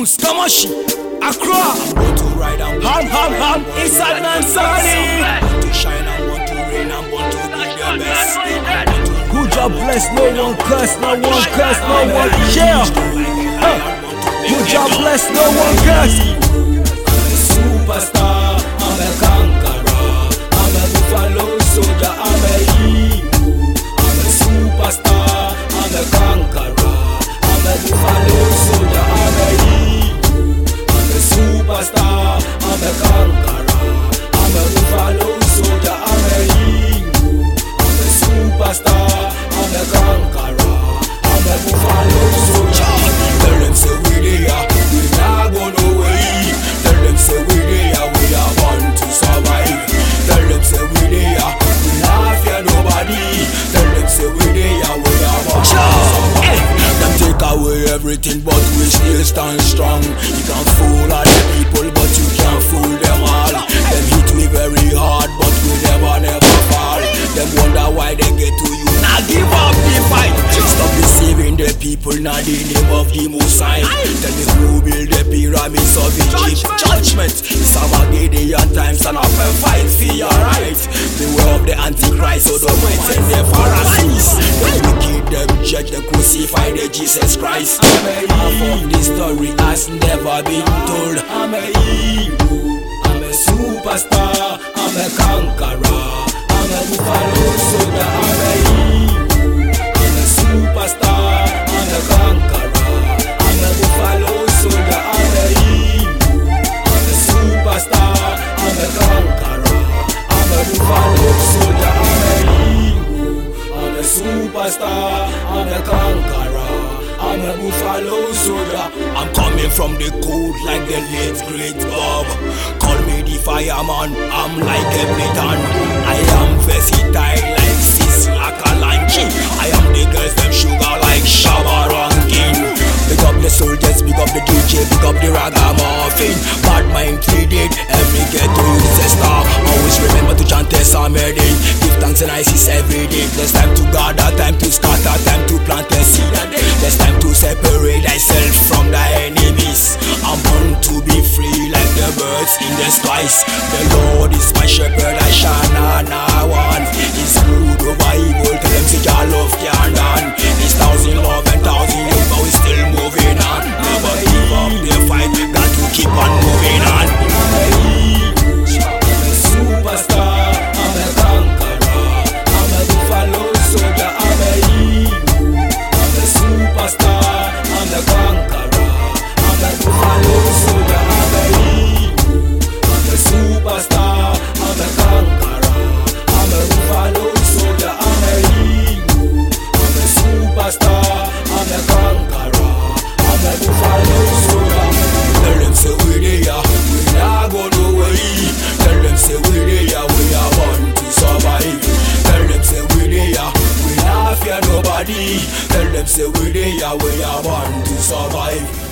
Moose, Kumasi, Accra, Want to ride and Ham Ham Ham, Eastern and Sunny. To shine and want to rain and want to be the best. Good job, bless, no one curse, no one curse, no one share. Good job, bless, no one curse. I'm a superstar, I'm a conqueror. I'm a buffalo soldier, I'm a hero. I'm a superstar, I'm a conqueror. I'm a buffalo superstar, I'm a conqueror. Strong. You can fool all the people, but you can't fool them all. Them hit me very hard, but we never, never fall. Them wonder why they get to you. Now give up the fight. Stop deceiving the people, not the name of the Most High. Tell me who build the pyramids of Egypt. Judgment. It's Armageddon time, stand up and fight for your right. Beware of the Antichrist, so don't mind crucify the Jesus Christ. Half of the story has never been told. I'm a hero. I'm a superstar. I'm a conqueror. I'm a buffalo soldier. I'm coming from the cold like the late great Bob. Call me the fireman. I'm like Capleton. I am versatile like Sizzla Kalonji. I am the girls them sugar like Shabba Rankin. Big up the soldiers, big up the DJ, big up the ragamuffin. Bad mind treated, every ghetto is a star. Always remember to chant a Saturday. Give thanks and ISIS every day. There's time to gather, time to scatter, time to plant a seed. There's time to separate thyself from thy enemies. I'm born to be free like the birds in the skies. The Lord is my shepherd, I shall not want. Nobody. Tell them say we there, we are born to survive.